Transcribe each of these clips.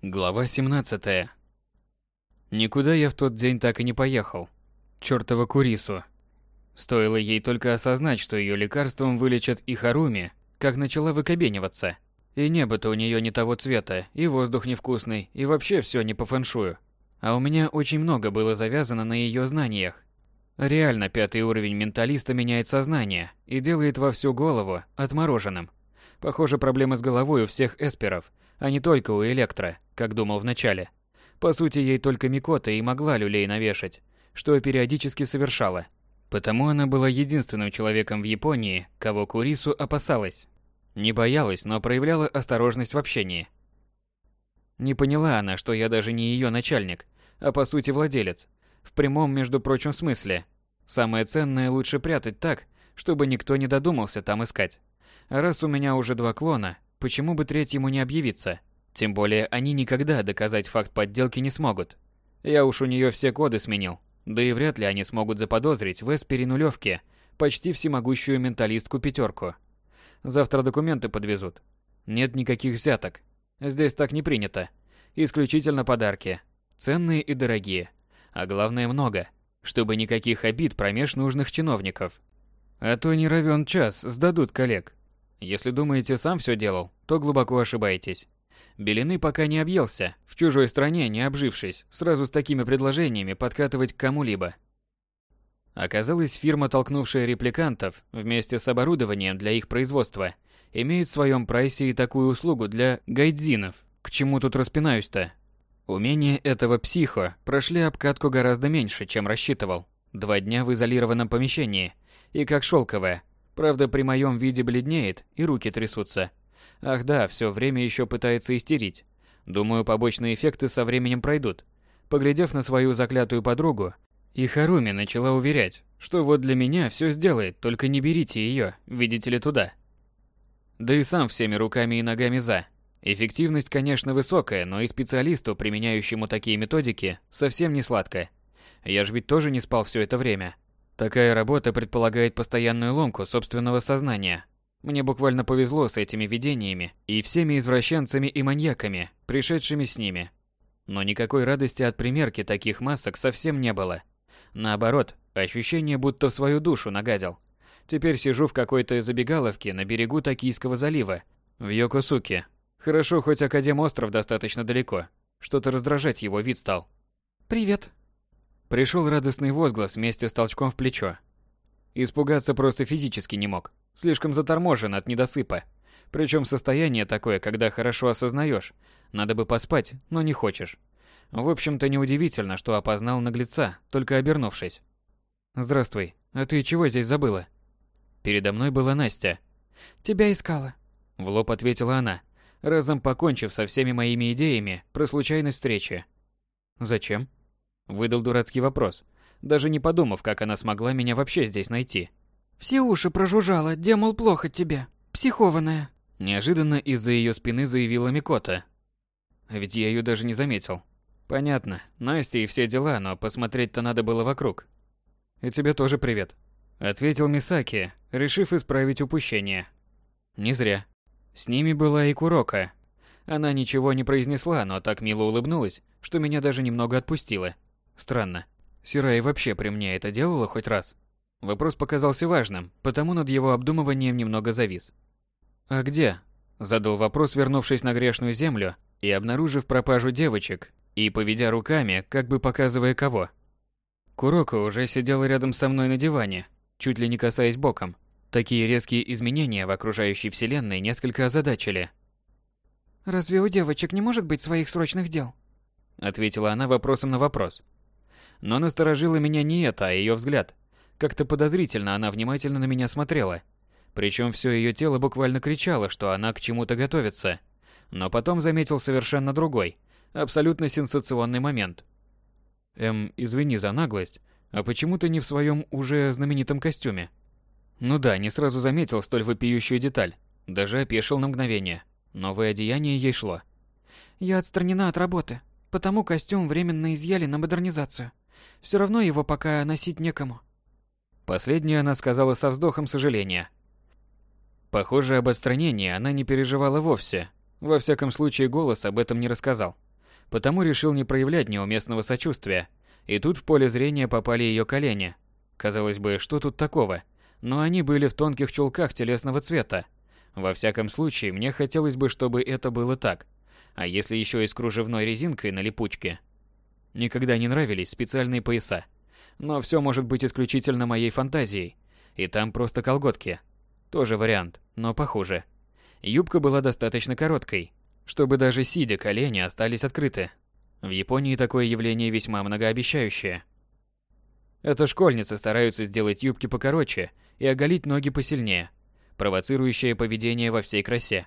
Глава 17. Никуда я в тот день так и не поехал. Чёртова Курису. Стоило ей только осознать, что её лекарством вылечат и Харуми, как начала выкобениваться. И небо-то у неё не того цвета, и воздух невкусный, и вообще всё не по фэншую. А у меня очень много было завязано на её знаниях. Реально пятый уровень менталиста меняет сознание и делает во всю голову отмороженным. Похоже, проблемы с головой у всех эсперов, а не только у Электро, как думал вначале. По сути, ей только Микота и могла люлей навешать, что периодически совершала. Потому она была единственным человеком в Японии, кого Курису опасалась. Не боялась, но проявляла осторожность в общении. Не поняла она, что я даже не ее начальник, а по сути владелец. В прямом, между прочим, смысле. Самое ценное лучше прятать так, чтобы никто не додумался там искать. А раз у меня уже два клона, почему бы третьему не объявиться? Тем более они никогда доказать факт подделки не смогут. Я уж у нее все коды сменил. Да и вряд ли они смогут заподозрить в эспере нулевке почти всемогущую менталистку пятерку. Завтра документы подвезут. Нет никаких взяток. Здесь так не принято. Исключительно подарки. Ценные и дорогие. А главное много. Чтобы никаких обид промеж нужных чиновников. А то не равен час, сдадут коллег. Если думаете, сам все делал, то глубоко ошибаетесь. Белины пока не объелся, в чужой стране не обжившись, сразу с такими предложениями подкатывать к кому-либо. Оказалось, фирма, толкнувшая репликантов вместе с оборудованием для их производства, имеет в своем прайсе и такую услугу для гайдзинов. К чему тут распинаюсь-то? Умения этого психо прошли обкатку гораздо меньше, чем рассчитывал. Два дня в изолированном помещении, и как шелковое, Правда, при моем виде бледнеет и руки трясутся. Ах да, все время еще пытается истерить. Думаю, побочные эффекты со временем пройдут. Поглядев на свою заклятую подругу, и Харуми начала уверять, что вот для меня все сделает, только не берите ее, видите ли, туда. Да и сам всеми руками и ногами за. Эффективность, конечно, высокая, но и специалисту, применяющему такие методики, совсем не сладко. Я же ведь тоже не спал все это время. Такая работа предполагает постоянную ломку собственного сознания. Мне буквально повезло с этими видениями и всеми извращенцами и маньяками, пришедшими с ними. Но никакой радости от примерки таких масок совсем не было. Наоборот, ощущение, будто в свою душу нагадил. Теперь сижу в какой-то забегаловке на берегу Токийского залива, в Йокосуке. Хорошо, хоть Академ-остров достаточно далеко. Что-то раздражать его вид стал. «Привет», Пришел радостный возглас вместе с толчком в плечо. Испугаться просто физически не мог. Слишком заторможен от недосыпа. Причем состояние такое, когда хорошо осознаешь. Надо бы поспать, но не хочешь. В общем-то, неудивительно, что опознал наглеца, только обернувшись. «Здравствуй. А ты чего здесь забыла?» Передо мной была Настя. «Тебя искала», — в лоб ответила она, разом покончив со всеми моими идеями про случайность встречи. «Зачем?» Выдал дурацкий вопрос, даже не подумав, как она смогла меня вообще здесь найти. «Все уши прожужжала, демол плохо тебе, психованная». Неожиданно из-за ее спины заявила Микота. Ведь я ее даже не заметил. Понятно, Настя и все дела, но посмотреть-то надо было вокруг. И тебе тоже привет. Ответил Мисаки, решив исправить упущение. Не зря. С ними была и Курока. Она ничего не произнесла, но так мило улыбнулась, что меня даже немного отпустила. Странно. Сирай вообще при мне это делала хоть раз? Вопрос показался важным, потому над его обдумыванием немного завис. «А где?» – задал вопрос, вернувшись на грешную землю и обнаружив пропажу девочек, и поведя руками, как бы показывая кого. Куроко уже сидела рядом со мной на диване, чуть ли не касаясь боком. Такие резкие изменения в окружающей вселенной несколько озадачили. «Разве у девочек не может быть своих срочных дел?» Ответила она вопросом на вопрос. Но насторожило меня не это, а ее взгляд. Как-то подозрительно она внимательно на меня смотрела. Причем все ее тело буквально кричало, что она к чему-то готовится. Но потом заметил совершенно другой, абсолютно сенсационный момент. Эм, извини за наглость, а почему ты не в своем уже знаменитом костюме? Ну да, не сразу заметил столь вопиющую деталь. Даже опешил на мгновение. Новое одеяние ей шло. Я отстранена от работы, потому костюм временно изъяли на модернизацию. Все равно его пока носить некому. Последнее она сказала со вздохом сожаления. Похоже, об отстранении она не переживала вовсе. Во всяком случае, голос об этом не рассказал. Потому решил не проявлять неуместного сочувствия. И тут в поле зрения попали ее колени. Казалось бы, что тут такого? Но они были в тонких чулках телесного цвета. Во всяком случае, мне хотелось бы, чтобы это было так. А если еще и с кружевной резинкой на липучке? Никогда не нравились специальные пояса. Но все может быть исключительно моей фантазией. И там просто колготки. Тоже вариант, но похуже. Юбка была достаточно короткой, чтобы даже сидя колени остались открыты. В Японии такое явление весьма многообещающее. Это школьницы стараются сделать юбки покороче и оголить ноги посильнее, провоцирующее поведение во всей красе.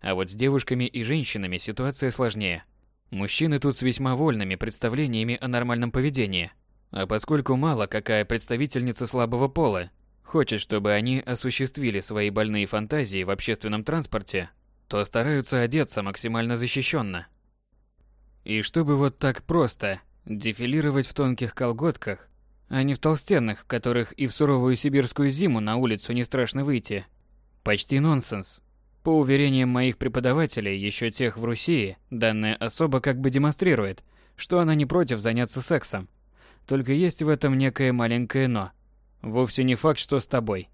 А вот с девушками и женщинами ситуация сложнее. Мужчины тут с весьма вольными представлениями о нормальном поведении. А поскольку мало какая представительница слабого пола хочет, чтобы они осуществили свои больные фантазии в общественном транспорте, то стараются одеться максимально защищенно. И чтобы вот так просто дефилировать в тонких колготках, а не в толстенных, которых и в суровую сибирскую зиму на улицу не страшно выйти. Почти нонсенс. По уверениям моих преподавателей, еще тех в Руси, данная особа как бы демонстрирует, что она не против заняться сексом. Только есть в этом некое маленькое «но». Вовсе не факт, что с тобой.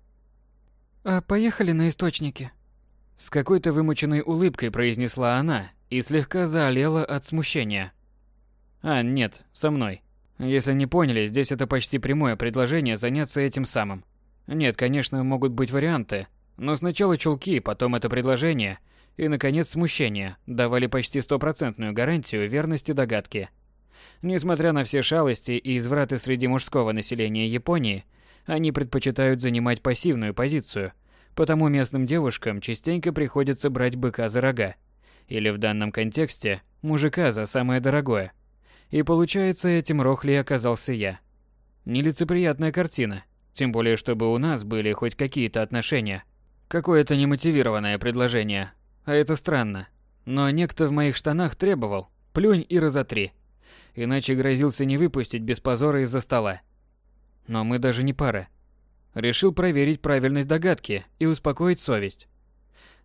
«А поехали на источники?» С какой-то вымученной улыбкой произнесла она и слегка заолела от смущения. «А, нет, со мной. Если не поняли, здесь это почти прямое предложение заняться этим самым. Нет, конечно, могут быть варианты, но сначала чулки, потом это предложение и, наконец, смущение давали почти стопроцентную гарантию верности догадки. Несмотря на все шалости и извраты среди мужского населения Японии, они предпочитают занимать пассивную позицию, потому местным девушкам частенько приходится брать быка за рога. Или в данном контексте, мужика за самое дорогое – и получается, этим Рохли оказался я. Нелицеприятная картина, тем более чтобы у нас были хоть какие-то отношения. Какое-то немотивированное предложение. А это странно. Но некто в моих штанах требовал «плюнь и разотри». Иначе грозился не выпустить без позора из-за стола. Но мы даже не пара. Решил проверить правильность догадки и успокоить совесть.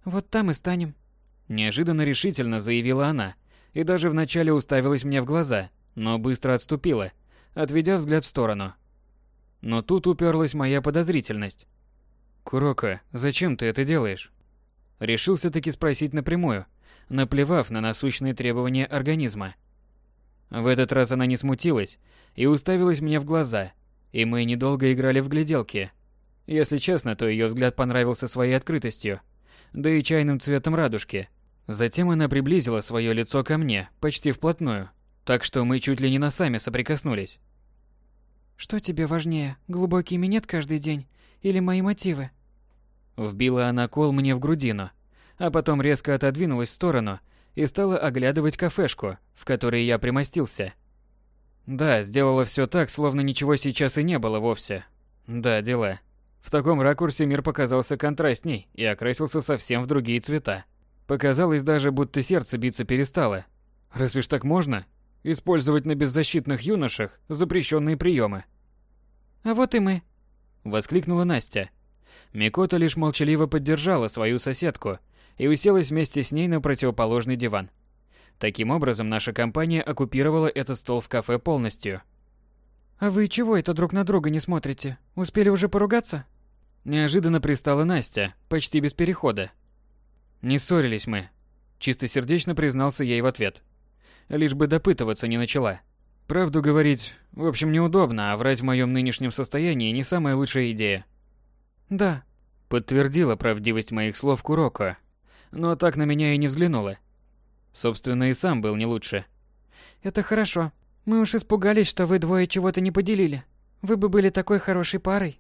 «Вот там и станем», – неожиданно решительно заявила она, и даже вначале уставилась мне в глаза, но быстро отступила, отведя взгляд в сторону. Но тут уперлась моя подозрительность. «Курока, зачем ты это делаешь?» Решился таки спросить напрямую, наплевав на насущные требования организма. В этот раз она не смутилась и уставилась мне в глаза, и мы недолго играли в гляделки. Если честно, то ее взгляд понравился своей открытостью, да и чайным цветом радужки. Затем она приблизила свое лицо ко мне, почти вплотную, так что мы чуть ли не носами соприкоснулись. «Что тебе важнее, глубокий минет каждый день или мои мотивы?» Вбила она кол мне в грудину, а потом резко отодвинулась в сторону и стала оглядывать кафешку, в которой я примостился. Да, сделала все так, словно ничего сейчас и не было вовсе. Да, дела. В таком ракурсе мир показался контрастней и окрасился совсем в другие цвета. Показалось даже, будто сердце биться перестало. Разве ж так можно? Использовать на беззащитных юношах запрещенные приемы. «А вот и мы», — воскликнула Настя. Микота лишь молчаливо поддержала свою соседку и уселась вместе с ней на противоположный диван. Таким образом, наша компания оккупировала этот стол в кафе полностью. «А вы чего это друг на друга не смотрите? Успели уже поругаться?» Неожиданно пристала Настя, почти без перехода. «Не ссорились мы», — чистосердечно признался ей в ответ лишь бы допытываться не начала. Правду говорить, в общем, неудобно, а врать в моем нынешнем состоянии не самая лучшая идея. Да, подтвердила правдивость моих слов Куроко, но так на меня и не взглянула. Собственно, и сам был не лучше. Это хорошо. Мы уж испугались, что вы двое чего-то не поделили. Вы бы были такой хорошей парой.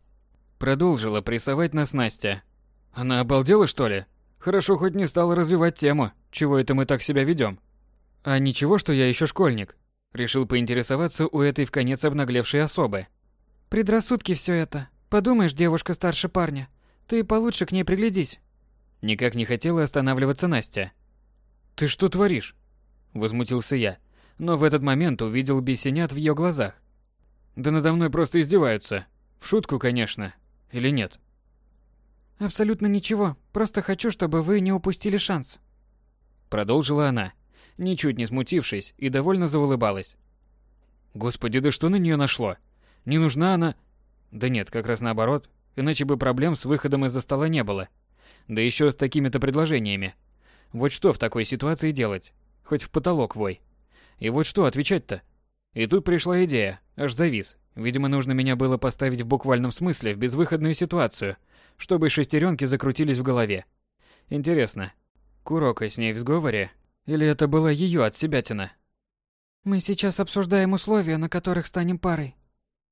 Продолжила прессовать нас Настя. Она обалдела, что ли? Хорошо хоть не стала развивать тему. Чего это мы так себя ведем? А ничего, что я еще школьник? Решил поинтересоваться у этой в конец обнаглевшей особы. Предрассудки все это. Подумаешь, девушка старше парня. Ты получше к ней приглядись. Никак не хотела останавливаться Настя. Ты что творишь? Возмутился я, но в этот момент увидел бесенят в ее глазах. Да надо мной просто издеваются. В шутку, конечно. Или нет? Абсолютно ничего. Просто хочу, чтобы вы не упустили шанс. Продолжила она ничуть не смутившись и довольно заулыбалась. Господи, да что на нее нашло? Не нужна она... Да нет, как раз наоборот, иначе бы проблем с выходом из-за стола не было. Да еще с такими-то предложениями. Вот что в такой ситуации делать? Хоть в потолок вой. И вот что отвечать-то? И тут пришла идея, аж завис. Видимо, нужно меня было поставить в буквальном смысле в безвыходную ситуацию, чтобы шестеренки закрутились в голове. Интересно, Курока с ней в сговоре? Или это была ее от себятина? «Мы сейчас обсуждаем условия, на которых станем парой»,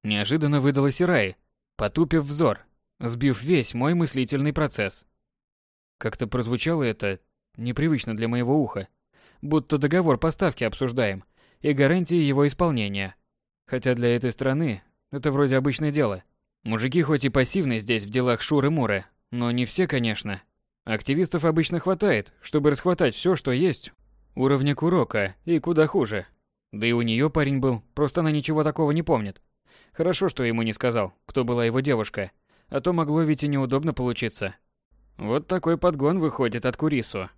Неожиданно выдала Сирай, потупив взор, сбив весь мой мыслительный процесс. Как-то прозвучало это непривычно для моего уха, будто договор поставки обсуждаем и гарантии его исполнения. Хотя для этой страны это вроде обычное дело. Мужики хоть и пассивны здесь в делах шуры-муры, но не все, конечно. Активистов обычно хватает, чтобы расхватать все, что есть. Уровня Курока и куда хуже. Да и у нее парень был, просто она ничего такого не помнит. Хорошо, что ему не сказал, кто была его девушка, а то могло ведь и неудобно получиться. Вот такой подгон выходит от Курису.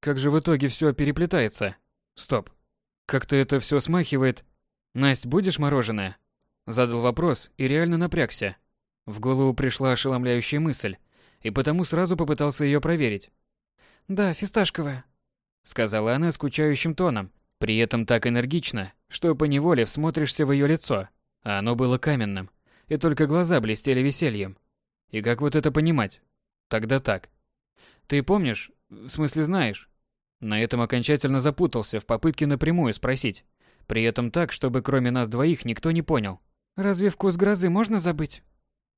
Как же в итоге все переплетается? Стоп. Как-то это все смахивает. Насть, будешь мороженое? Задал вопрос и реально напрягся. В голову пришла ошеломляющая мысль, и потому сразу попытался ее проверить. «Да, фисташковая», — сказала она скучающим тоном, при этом так энергично, что поневоле всмотришься в ее лицо а оно было каменным, и только глаза блестели весельем. И как вот это понимать? Тогда так. Ты помнишь, в смысле знаешь? На этом окончательно запутался в попытке напрямую спросить, при этом так, чтобы кроме нас двоих никто не понял. «Разве вкус грозы можно забыть?»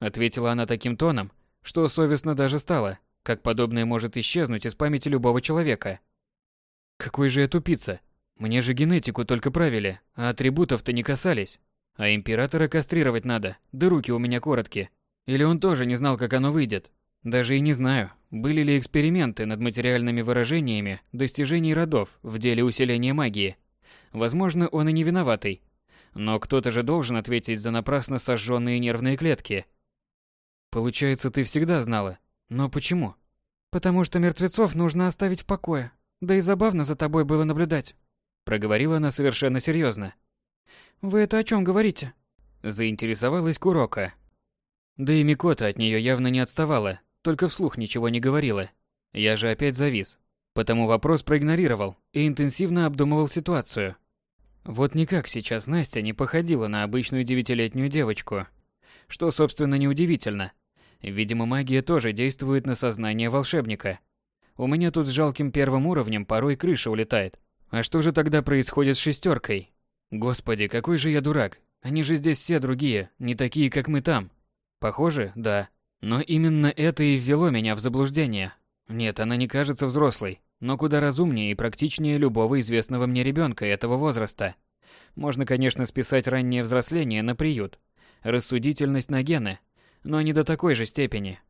Ответила она таким тоном, что совестно даже стало, как подобное может исчезнуть из памяти любого человека. Какой же я тупица. Мне же генетику только правили, а атрибутов-то не касались. А императора кастрировать надо, да руки у меня короткие. Или он тоже не знал, как оно выйдет. Даже и не знаю, были ли эксперименты над материальными выражениями достижений родов в деле усиления магии. Возможно, он и не виноватый. Но кто-то же должен ответить за напрасно сожженные нервные клетки. Получается, ты всегда знала. Но почему? Потому что мертвецов нужно оставить в покое. Да и забавно за тобой было наблюдать. Проговорила она совершенно серьезно. Вы это о чем говорите? Заинтересовалась Курока. Да и Микота от нее явно не отставала, только вслух ничего не говорила. Я же опять завис, потому вопрос проигнорировал и интенсивно обдумывал ситуацию. Вот никак сейчас Настя не походила на обычную девятилетнюю девочку. Что, собственно, неудивительно. Видимо, магия тоже действует на сознание волшебника. У меня тут с жалким первым уровнем порой крыша улетает. А что же тогда происходит с шестеркой? Господи, какой же я дурак. Они же здесь все другие, не такие, как мы там. Похоже, да. Но именно это и ввело меня в заблуждение. Нет, она не кажется взрослой, но куда разумнее и практичнее любого известного мне ребенка этого возраста. Можно, конечно, списать раннее взросление на приют, рассудительность на гены, но не до такой же степени.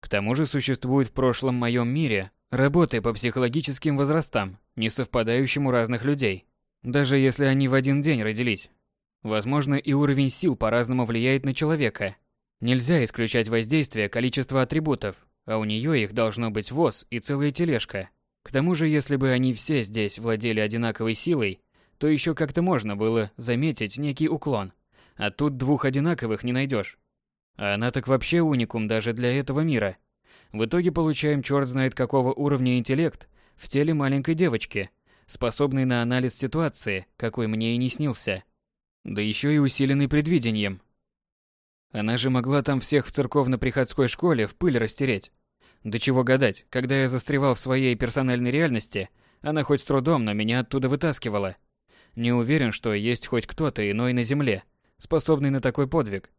К тому же существует в прошлом моем мире работы по психологическим возрастам, не совпадающим у разных людей. Даже если они в один день родились. Возможно, и уровень сил по-разному влияет на человека. Нельзя исключать воздействие количества атрибутов, а у нее их должно быть воз и целая тележка. К тому же, если бы они все здесь владели одинаковой силой, то еще как-то можно было заметить некий уклон. А тут двух одинаковых не найдешь. А она так вообще уникум даже для этого мира. В итоге получаем черт знает какого уровня интеллект в теле маленькой девочки – способный на анализ ситуации, какой мне и не снился. Да еще и усиленный предвидением. Она же могла там всех в церковно-приходской школе в пыль растереть. Да чего гадать, когда я застревал в своей персональной реальности, она хоть с трудом, но меня оттуда вытаскивала. Не уверен, что есть хоть кто-то иной на земле, способный на такой подвиг.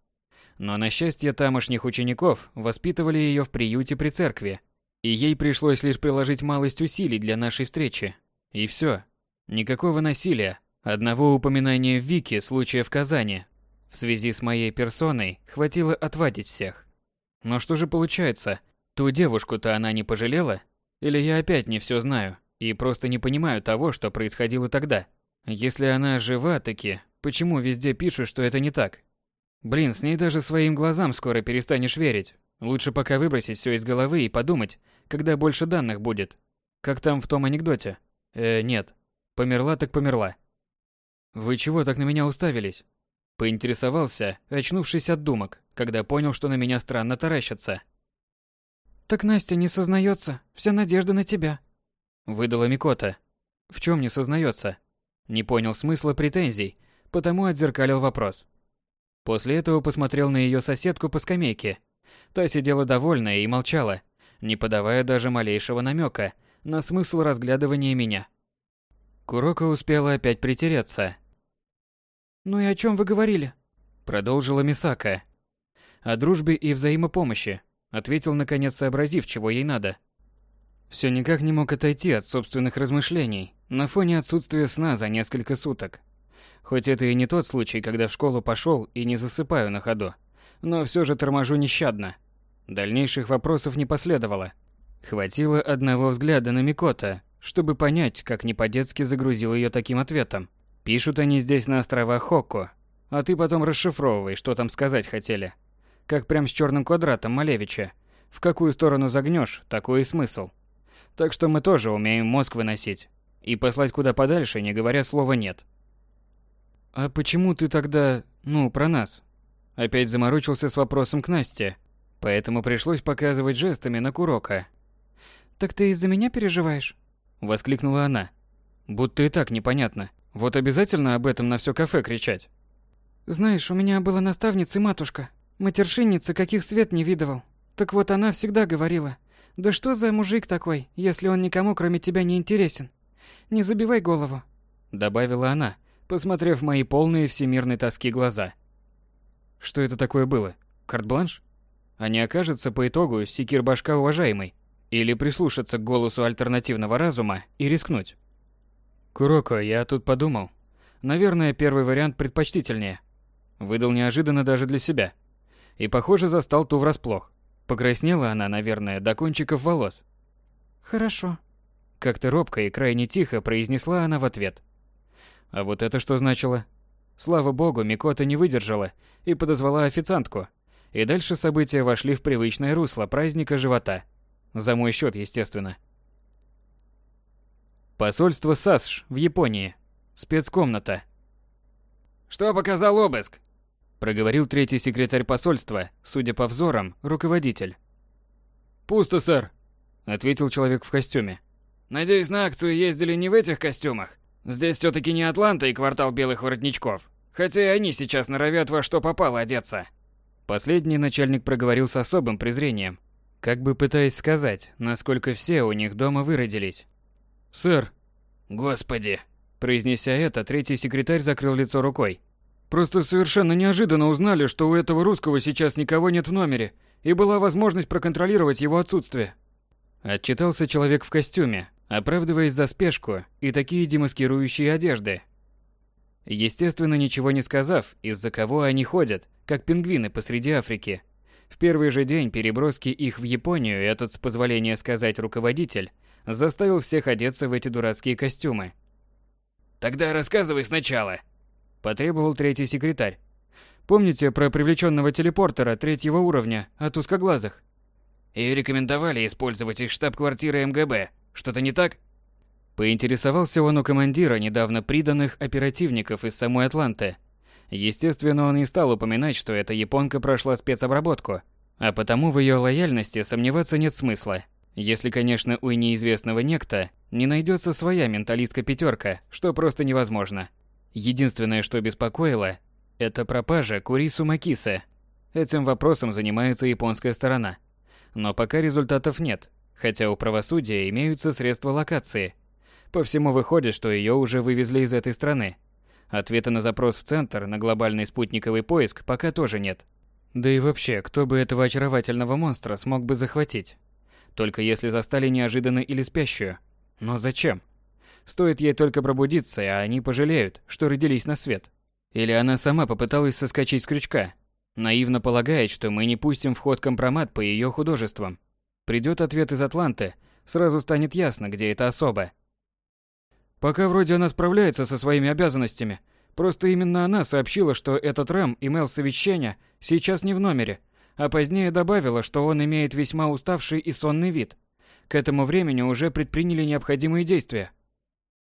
Но на счастье тамошних учеников воспитывали ее в приюте при церкви, и ей пришлось лишь приложить малость усилий для нашей встречи. И все. Никакого насилия. Одного упоминания Вики случая в Казани. В связи с моей персоной хватило отвадить всех. Но что же получается? Ту девушку-то она не пожалела? Или я опять не все знаю и просто не понимаю того, что происходило тогда? Если она жива таки, почему везде пишут, что это не так? Блин, с ней даже своим глазам скоро перестанешь верить. Лучше пока выбросить все из головы и подумать, когда больше данных будет. Как там в том анекдоте. Э, нет. Померла так померла. Вы чего так на меня уставились? Поинтересовался, очнувшись от думок, когда понял, что на меня странно таращатся. Так Настя не сознается, вся надежда на тебя. Выдала Микота. В чем не сознается? Не понял смысла претензий, потому отзеркалил вопрос. После этого посмотрел на ее соседку по скамейке. Та сидела довольная и молчала, не подавая даже малейшего намека на смысл разглядывания меня. Курока успела опять притереться. «Ну и о чем вы говорили?» Продолжила Мисака. «О дружбе и взаимопомощи», ответил наконец, сообразив, чего ей надо. Все никак не мог отойти от собственных размышлений на фоне отсутствия сна за несколько суток. Хоть это и не тот случай, когда в школу пошел и не засыпаю на ходу, но все же торможу нещадно. Дальнейших вопросов не последовало. Хватило одного взгляда на Микота, чтобы понять, как не по-детски загрузил ее таким ответом. Пишут они здесь на островах Хокко, а ты потом расшифровывай, что там сказать хотели. Как прям с черным квадратом Малевича. В какую сторону загнешь, такой и смысл. Так что мы тоже умеем мозг выносить. И послать куда подальше, не говоря слова «нет». «А почему ты тогда, ну, про нас?» Опять заморочился с вопросом к Насте, поэтому пришлось показывать жестами на Курока. «Так ты из-за меня переживаешь?» Воскликнула она. Будто и так непонятно. Вот обязательно об этом на все кафе кричать. «Знаешь, у меня была наставница матушка, матершинница, каких свет не видывал. Так вот она всегда говорила, да что за мужик такой, если он никому кроме тебя не интересен? Не забивай голову», добавила она, посмотрев мои полные всемирной тоски глаза. Что это такое было? Карт-бланш? А не окажется по итогу секир башка уважаемый? Или прислушаться к голосу альтернативного разума и рискнуть? Куроко, я тут подумал. Наверное, первый вариант предпочтительнее. Выдал неожиданно даже для себя. И, похоже, застал ту врасплох. Покраснела она, наверное, до кончиков волос. «Хорошо», — как-то робко и крайне тихо произнесла она в ответ. А вот это что значило? Слава богу, Микота не выдержала и подозвала официантку. И дальше события вошли в привычное русло праздника живота. За мой счет, естественно. Посольство САСШ в Японии. Спецкомната. «Что показал обыск?» Проговорил третий секретарь посольства, судя по взорам, руководитель. «Пусто, сэр», — ответил человек в костюме. «Надеюсь, на акцию ездили не в этих костюмах?» Здесь все-таки не Атланта и квартал белых воротничков. Хотя и они сейчас норовят во что попало одеться. Последний начальник проговорил с особым презрением, как бы пытаясь сказать, насколько все у них дома выродились. «Сэр!» «Господи!» Произнеся это, третий секретарь закрыл лицо рукой. «Просто совершенно неожиданно узнали, что у этого русского сейчас никого нет в номере, и была возможность проконтролировать его отсутствие». Отчитался человек в костюме, оправдываясь за спешку и такие демаскирующие одежды. Естественно, ничего не сказав, из-за кого они ходят, как пингвины посреди Африки. В первый же день переброски их в Японию этот, с позволения сказать, руководитель заставил всех одеться в эти дурацкие костюмы. «Тогда рассказывай сначала», – потребовал третий секретарь. «Помните про привлеченного телепортера третьего уровня от узкоглазых?» И рекомендовали использовать из штаб-квартиры МГБ, что-то не так? Поинтересовался он у командира недавно приданных оперативников из самой Атланты. Естественно, он не стал упоминать, что эта японка прошла спецобработку, а потому в ее лояльности сомневаться нет смысла. Если, конечно, у неизвестного некто не найдется своя менталистка-пятерка, что просто невозможно. Единственное, что беспокоило, это пропажа Курису Макиса. Этим вопросом занимается японская сторона. Но пока результатов нет, хотя у правосудия имеются средства локации. По всему выходит, что ее уже вывезли из этой страны. Ответа на запрос в центр на глобальный спутниковый поиск пока тоже нет. Да и вообще, кто бы этого очаровательного монстра смог бы захватить? Только если застали неожиданно или спящую. Но зачем? Стоит ей только пробудиться, а они пожалеют, что родились на свет. Или она сама попыталась соскочить с крючка, наивно полагает, что мы не пустим в ход компромат по ее художествам. Придет ответ из Атланты, сразу станет ясно, где эта особа. Пока вроде она справляется со своими обязанностями. Просто именно она сообщила, что этот Рэм имел совещание сейчас не в номере, а позднее добавила, что он имеет весьма уставший и сонный вид. К этому времени уже предприняли необходимые действия.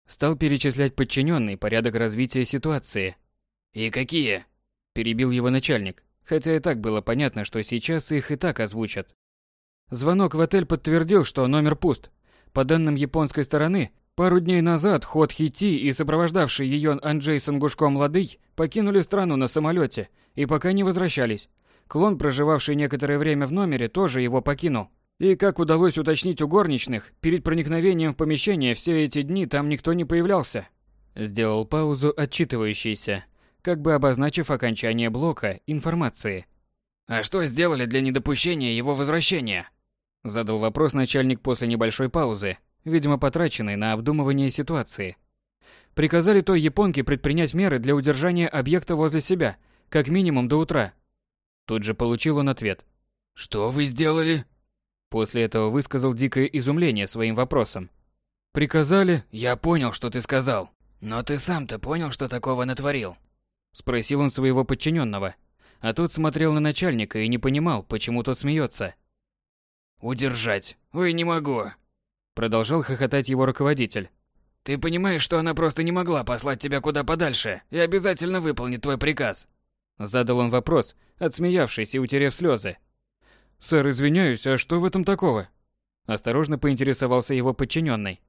Стал перечислять подчиненный порядок развития ситуации. «И какие?» – перебил его начальник, хотя и так было понятно, что сейчас их и так озвучат. Звонок в отель подтвердил, что номер пуст. По данным японской стороны, пару дней назад Ход Хити и сопровождавший ее Анджей Сангушком Ладый покинули страну на самолете и пока не возвращались. Клон, проживавший некоторое время в номере, тоже его покинул. И, как удалось уточнить у горничных, перед проникновением в помещение все эти дни там никто не появлялся. Сделал паузу отчитывающийся, как бы обозначив окончание блока информации. «А что сделали для недопущения его возвращения?» Задал вопрос начальник после небольшой паузы, видимо потраченной на обдумывание ситуации. Приказали той японке предпринять меры для удержания объекта возле себя, как минимум до утра. Тут же получил он ответ. «Что вы сделали?» После этого высказал дикое изумление своим вопросом. «Приказали?» «Я понял, что ты сказал. Но ты сам-то понял, что такого натворил?» Спросил он своего подчиненного. А тот смотрел на начальника и не понимал, почему тот смеется. «Удержать. Ой, не могу!» Продолжал хохотать его руководитель. «Ты понимаешь, что она просто не могла послать тебя куда подальше и обязательно выполнит твой приказ?» Задал он вопрос, отсмеявшись и утерев слезы. «Сэр, извиняюсь, а что в этом такого?» Осторожно поинтересовался его подчиненный.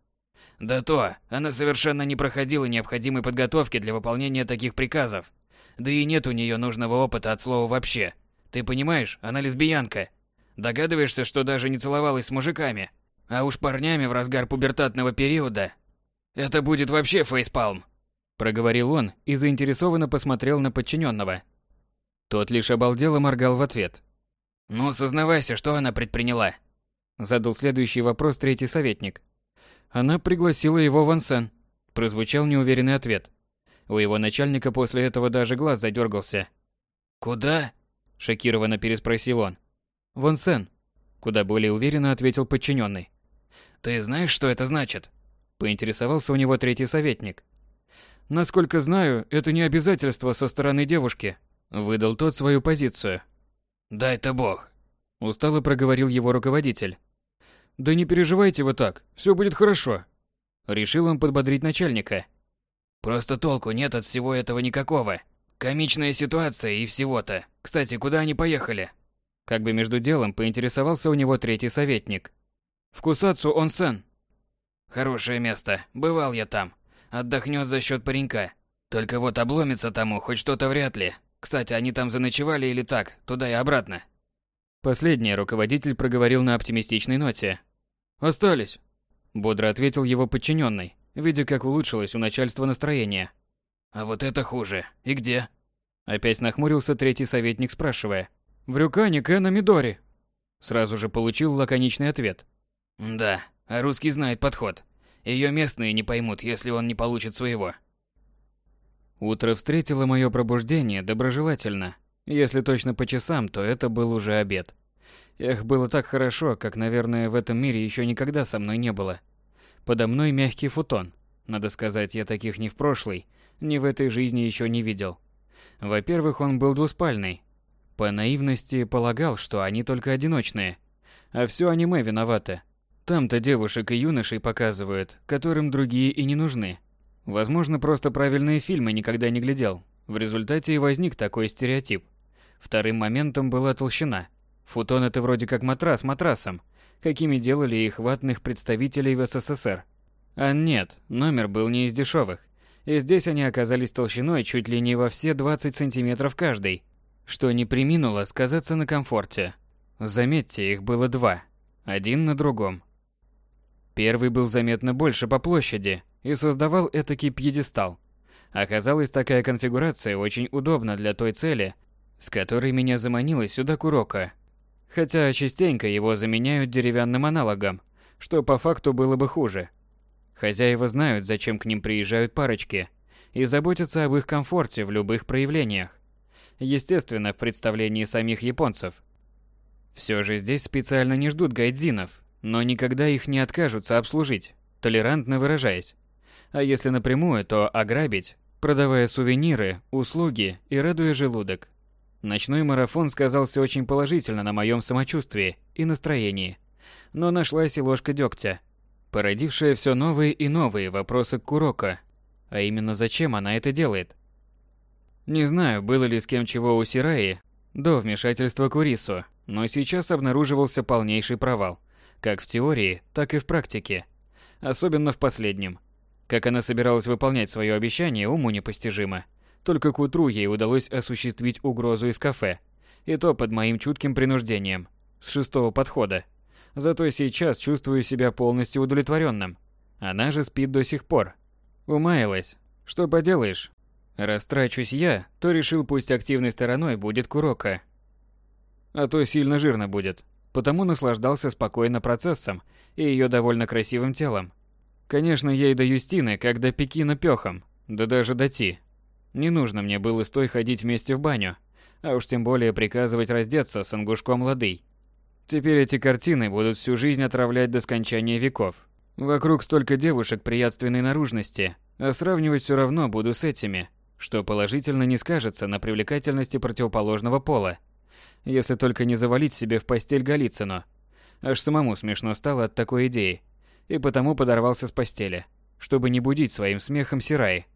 «Да то, она совершенно не проходила необходимой подготовки для выполнения таких приказов. Да и нет у нее нужного опыта от слова вообще. Ты понимаешь, она лесбиянка. Догадываешься, что даже не целовалась с мужиками. А уж парнями в разгар пубертатного периода. Это будет вообще фейспалм. Проговорил он и заинтересованно посмотрел на подчиненного. Тот лишь обалдело моргал в ответ. «Ну, сознавайся, что она предприняла?» Задал следующий вопрос третий советник. Она пригласила его в ансен. Прозвучал неуверенный ответ. У его начальника после этого даже глаз задергался. «Куда?» – шокированно переспросил он. «В ансен», – куда более уверенно ответил подчиненный. «Ты знаешь, что это значит?» – поинтересовался у него третий советник. «Насколько знаю, это не обязательство со стороны девушки», – выдал тот свою позицию. «Дай-то бог», – устало проговорил его руководитель. «Да не переживайте вы так, все будет хорошо», – решил он подбодрить начальника. «Просто толку нет от всего этого никакого. Комичная ситуация и всего-то. Кстати, куда они поехали?» Как бы между делом поинтересовался у него третий советник. «В Кусацу Онсен». «Хорошее место. Бывал я там. Отдохнет за счет паренька. Только вот обломится тому хоть что-то вряд ли. Кстати, они там заночевали или так, туда и обратно?» Последний руководитель проговорил на оптимистичной ноте. «Остались», – бодро ответил его подчиненный, видя, как улучшилось у начальства настроение. «А вот это хуже. И где?» Опять нахмурился третий советник, спрашивая. «В Рюкане Кэна Мидори». Сразу же получил лаконичный ответ. «Да, а русский знает подход. Ее местные не поймут, если он не получит своего». Утро встретило мое пробуждение доброжелательно. Если точно по часам, то это был уже обед. Эх, было так хорошо, как, наверное, в этом мире еще никогда со мной не было. Подо мной мягкий футон. Надо сказать, я таких ни в прошлой, ни в этой жизни еще не видел. Во-первых, он был двуспальный. По наивности полагал, что они только одиночные. А все аниме виновато. Там-то девушек и юношей показывают, которым другие и не нужны. Возможно, просто правильные фильмы никогда не глядел. В результате и возник такой стереотип. Вторым моментом была толщина. Футон это вроде как матрас матрасом, какими делали их ватных представителей в СССР. А нет, номер был не из дешевых. И здесь они оказались толщиной чуть ли не во все 20 сантиметров каждый, что не приминуло сказаться на комфорте. Заметьте, их было два, один на другом. Первый был заметно больше по площади и создавал этакий пьедестал. Оказалось, такая конфигурация очень удобна для той цели, с которой меня заманила сюда Курока. Хотя частенько его заменяют деревянным аналогом, что по факту было бы хуже. Хозяева знают, зачем к ним приезжают парочки, и заботятся об их комфорте в любых проявлениях. Естественно, в представлении самих японцев. Все же здесь специально не ждут гайдзинов, но никогда их не откажутся обслужить, толерантно выражаясь. А если напрямую, то ограбить, продавая сувениры, услуги и радуя желудок. Ночной марафон сказался очень положительно на моем самочувствии и настроении. Но нашлась и ложка дегтя. породившая все новые и новые вопросы к Куроко. А именно зачем она это делает? Не знаю, было ли с кем чего у Сираи до вмешательства Курису, но сейчас обнаруживался полнейший провал, как в теории, так и в практике. Особенно в последнем. Как она собиралась выполнять свое обещание, уму непостижимо. Только к утру ей удалось осуществить угрозу из кафе. И то под моим чутким принуждением. С шестого подхода. Зато сейчас чувствую себя полностью удовлетворенным. Она же спит до сих пор. Умаялась. Что поделаешь? Растрачусь я, то решил пусть активной стороной будет Курока. А то сильно жирно будет. Потому наслаждался спокойно процессом и ее довольно красивым телом. Конечно, ей до Юстины, как до Пекина пёхом, да даже до Ти. Не нужно мне было с той ходить вместе в баню, а уж тем более приказывать раздеться с ангушком лады. Теперь эти картины будут всю жизнь отравлять до скончания веков. Вокруг столько девушек приятственной наружности, а сравнивать все равно буду с этими, что положительно не скажется на привлекательности противоположного пола. Если только не завалить себе в постель Голицыну. Аж самому смешно стало от такой идеи, и потому подорвался с постели, чтобы не будить своим смехом Сираи.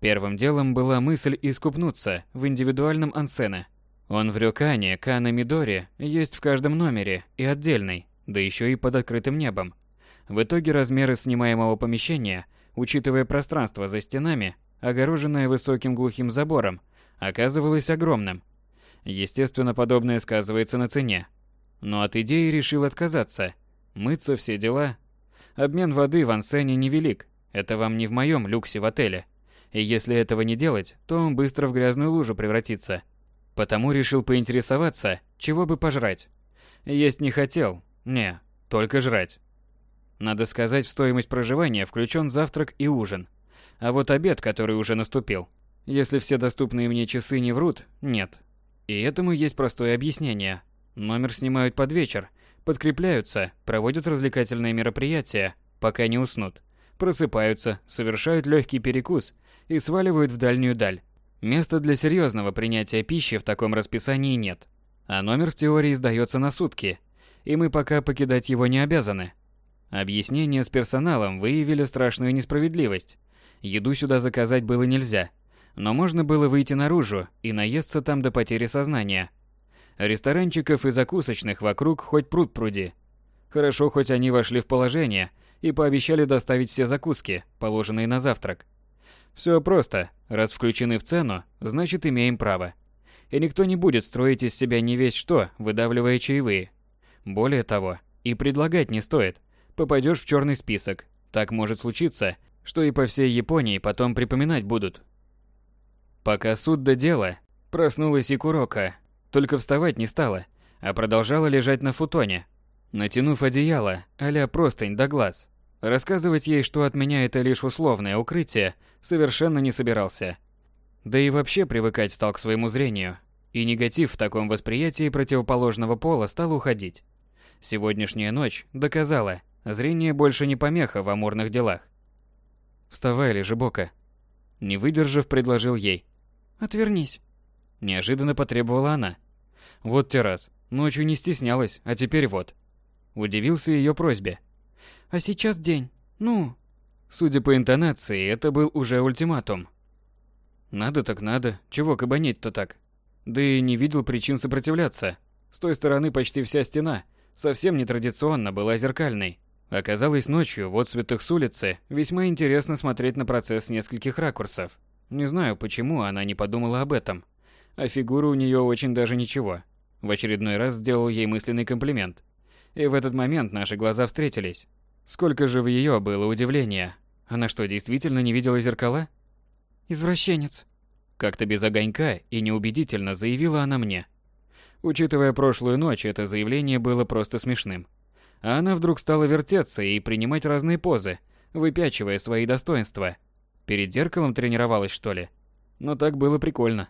Первым делом была мысль искупнуться в индивидуальном ансене – он в Рёкане, Кана Мидори есть в каждом номере и отдельный, да еще и под открытым небом. В итоге размеры снимаемого помещения, учитывая пространство за стенами, огороженное высоким глухим забором, оказывалось огромным. Естественно, подобное сказывается на цене. Но от идеи решил отказаться. Мыться все дела. Обмен воды в ансене невелик. Это вам не в моем люксе в отеле. И если этого не делать, то он быстро в грязную лужу превратится – Потому решил поинтересоваться, чего бы пожрать. Есть не хотел, не, только жрать. Надо сказать, в стоимость проживания включен завтрак и ужин. А вот обед, который уже наступил, если все доступные мне часы не врут, нет. И этому есть простое объяснение. Номер снимают под вечер, подкрепляются, проводят развлекательные мероприятия, пока не уснут. Просыпаются, совершают легкий перекус и сваливают в дальнюю даль. Места для серьезного принятия пищи в таком расписании нет. А номер в теории сдается на сутки, и мы пока покидать его не обязаны. Объяснения с персоналом выявили страшную несправедливость. Еду сюда заказать было нельзя, но можно было выйти наружу и наесться там до потери сознания. Ресторанчиков и закусочных вокруг хоть пруд пруди. Хорошо, хоть они вошли в положение и пообещали доставить все закуски, положенные на завтрак. Все просто. Раз включены в цену, значит имеем право. И никто не будет строить из себя не весь что, выдавливая чаевые. Более того, и предлагать не стоит. Попадешь в черный список. Так может случиться, что и по всей Японии потом припоминать будут. Пока суд до дела, проснулась и Курока. Только вставать не стала, а продолжала лежать на футоне, натянув одеяло, а простынь до глаз. Рассказывать ей, что от меня это лишь условное укрытие, совершенно не собирался. Да и вообще привыкать стал к своему зрению, и негатив в таком восприятии противоположного пола стал уходить. Сегодняшняя ночь доказала, зрение больше не помеха в амурных делах. «Вставай, Лежебока!» Не выдержав, предложил ей. «Отвернись!» Неожиданно потребовала она. «Вот те раз. Ночью не стеснялась, а теперь вот». Удивился ее просьбе. А сейчас день. Ну, Судя по интонации, это был уже ультиматум. Надо так надо, чего кабанить-то так? Да и не видел причин сопротивляться. С той стороны почти вся стена, совсем нетрадиционно, была зеркальной. Оказалось, ночью в отсветах с улицы весьма интересно смотреть на процесс с нескольких ракурсов. Не знаю, почему она не подумала об этом. А фигура у нее очень даже ничего. В очередной раз сделал ей мысленный комплимент. И в этот момент наши глаза встретились. Сколько же в ее было удивления. Она что, действительно не видела зеркала? Извращенец. Как-то без огонька и неубедительно заявила она мне. Учитывая прошлую ночь, это заявление было просто смешным. А она вдруг стала вертеться и принимать разные позы, выпячивая свои достоинства. Перед зеркалом тренировалась, что ли? Но так было прикольно.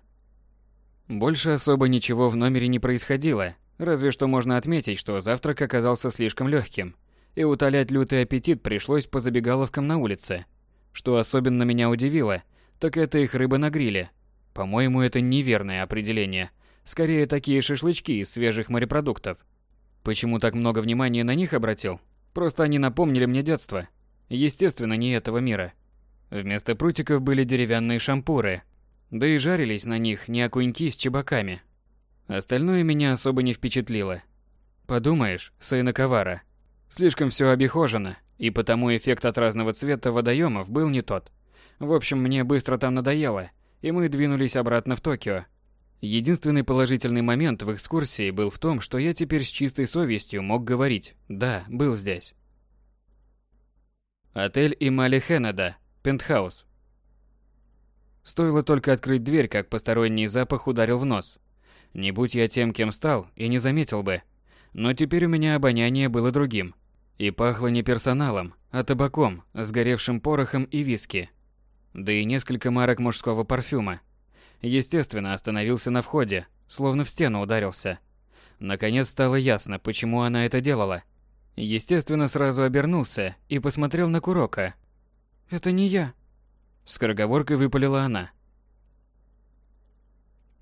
Больше особо ничего в номере не происходило, разве что можно отметить, что завтрак оказался слишком легким – и утолять лютый аппетит пришлось по забегаловкам на улице. Что особенно меня удивило, так это их рыба на гриле. По-моему, это неверное определение. Скорее, такие шашлычки из свежих морепродуктов. Почему так много внимания на них обратил? Просто они напомнили мне детство. Естественно, не этого мира. Вместо прутиков были деревянные шампуры, да и жарились на них не окуньки с чебаками. Остальное меня особо не впечатлило. Подумаешь, Сайнаковара. Слишком все обихожено, и потому эффект от разного цвета водоемов был не тот. В общем, мне быстро там надоело, и мы двинулись обратно в Токио. Единственный положительный момент в экскурсии был в том, что я теперь с чистой совестью мог говорить «да, был здесь». Отель Имали Хенеда, пентхаус. Стоило только открыть дверь, как посторонний запах ударил в нос. Не будь я тем, кем стал, и не заметил бы. Но теперь у меня обоняние было другим. И пахло не персоналом, а табаком, сгоревшим порохом и виски. Да и несколько марок мужского парфюма. Естественно, остановился на входе, словно в стену ударился. Наконец стало ясно, почему она это делала. Естественно, сразу обернулся и посмотрел на Курока. «Это не я», — скороговоркой выпалила она.